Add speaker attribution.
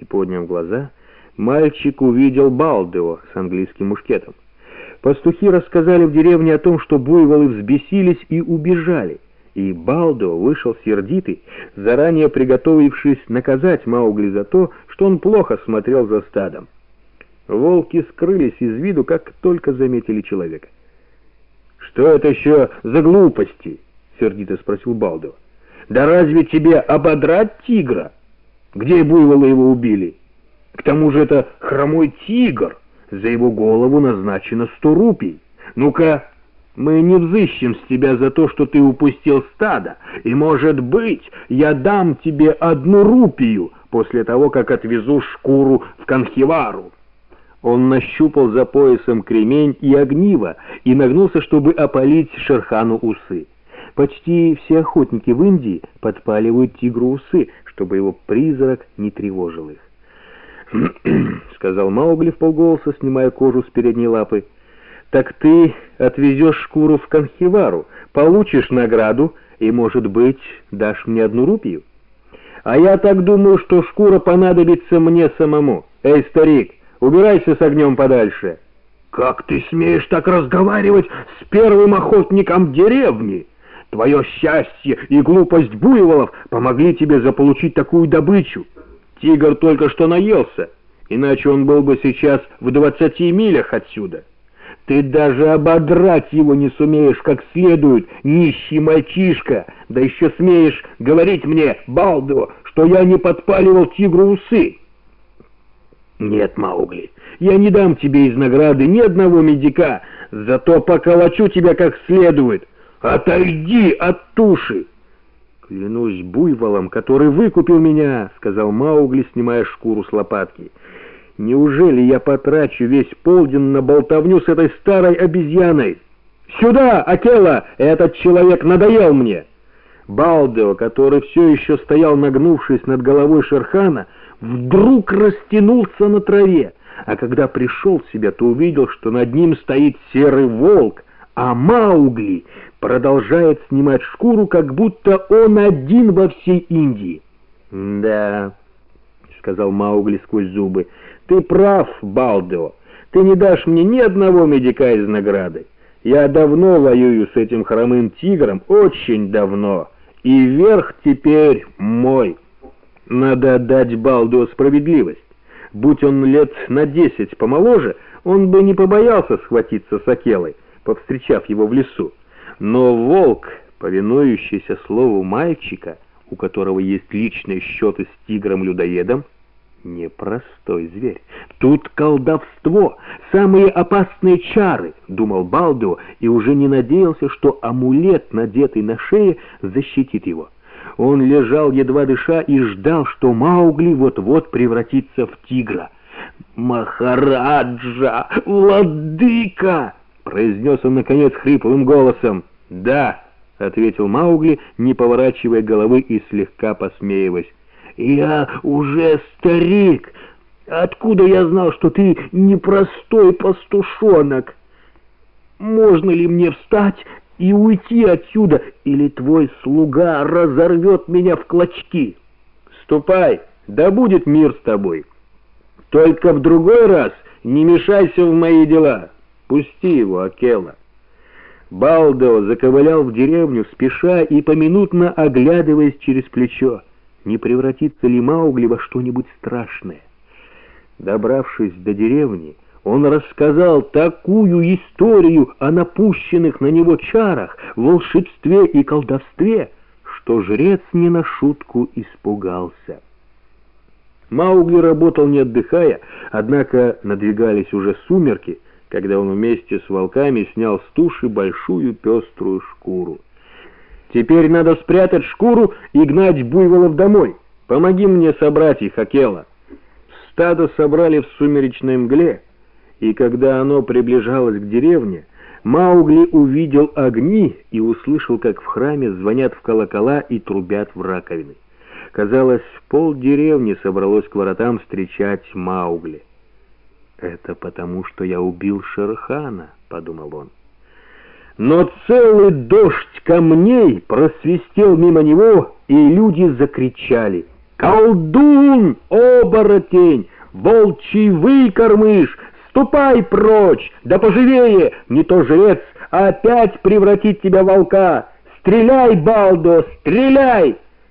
Speaker 1: И, подняв глаза, мальчик увидел Балдео с английским мушкетом. Пастухи рассказали в деревне о том, что буйволы взбесились и убежали, и Балдео вышел сердитый, заранее приготовившись наказать Маугли за то, что он плохо смотрел за стадом. Волки скрылись из виду, как только заметили человека. «Что это еще за глупости?» — сердито спросил Балдео. «Да разве тебе ободрать тигра? Где буйволы его убили? К тому же это хромой тигр, за его голову назначено сто рупий. Ну-ка, мы не взыщем с тебя за то, что ты упустил стадо, и, может быть, я дам тебе одну рупию после того, как отвезу шкуру в Канхивару». Он нащупал за поясом кремень и огниво и нагнулся, чтобы опалить Шерхану усы. Почти все охотники в Индии подпаливают тигру усы, чтобы его призрак не тревожил их. сказал Маугли в полголоса, снимая кожу с передней лапы. «Так ты отвезешь шкуру в Канхивару, получишь награду и, может быть, дашь мне одну рупию? А я так думаю, что шкура понадобится мне самому. Эй, старик, убирайся с огнем подальше!» «Как ты смеешь так разговаривать с первым охотником деревни?» Твое счастье и глупость буйволов помогли тебе заполучить такую добычу. Тигр только что наелся, иначе он был бы сейчас в двадцати милях отсюда. Ты даже ободрать его не сумеешь как следует, нищий мальчишка, да еще смеешь говорить мне, Балдо, что я не подпаливал тигру усы. Нет, Маугли, я не дам тебе из награды ни одного медика, зато поколочу тебя как следует». «Отойди от туши!» «Клянусь буйволом, который выкупил меня», — сказал Маугли, снимая шкуру с лопатки. «Неужели я потрачу весь полдень на болтовню с этой старой обезьяной? Сюда, Акела! Этот человек надоел мне!» Балдео, который все еще стоял нагнувшись над головой Шерхана, вдруг растянулся на траве, а когда пришел в себя, то увидел, что над ним стоит серый волк, а Маугли продолжает снимать шкуру, как будто он один во всей Индии. «Да», — сказал Маугли сквозь зубы, — «ты прав, Балдео. Ты не дашь мне ни одного медика из награды. Я давно воюю с этим хромым тигром, очень давно, и верх теперь мой. Надо отдать Балдео справедливость. Будь он лет на десять помоложе, он бы не побоялся схватиться с Акелой» повстречав его в лесу. Но волк, повинующийся слову мальчика, у которого есть личные счеты с тигром-людоедом, непростой зверь. Тут колдовство, самые опасные чары, думал Балдо и уже не надеялся, что амулет, надетый на шее, защитит его. Он лежал, едва дыша, и ждал, что Маугли вот-вот превратится в тигра. «Махараджа! Владыка!» Произнес он, наконец, хриплым голосом. «Да», — ответил Маугли, не поворачивая головы и слегка посмеиваясь. «Я уже старик. Откуда я знал, что ты непростой пастушонок? Можно ли мне встать и уйти отсюда, или твой слуга разорвет меня в клочки? Ступай, да будет мир с тобой. Только в другой раз не мешайся в мои дела». Пусти его, Акела. Балдо заковылял в деревню, спеша и поминутно оглядываясь через плечо. Не превратится ли Маугли во что-нибудь страшное? Добравшись до деревни, он рассказал такую историю о напущенных на него чарах, волшебстве и колдовстве, что жрец не на шутку испугался. Маугли работал не отдыхая, однако надвигались уже сумерки, когда он вместе с волками снял с туши большую пеструю шкуру. «Теперь надо спрятать шкуру и гнать буйволов домой. Помоги мне собрать их, Акела». Стадо собрали в сумеречной мгле, и когда оно приближалось к деревне, Маугли увидел огни и услышал, как в храме звонят в колокола и трубят в раковины. Казалось, пол деревни собралось к воротам встречать Маугли. «Это потому, что я убил Шерхана», — подумал он. Но целый дождь камней просвистел мимо него, и люди закричали — «Колдун, оборотень, волчий выкормыш, ступай прочь, да поживее, не то жрец опять превратит тебя в волка! Стреляй, Балдо, стреляй!»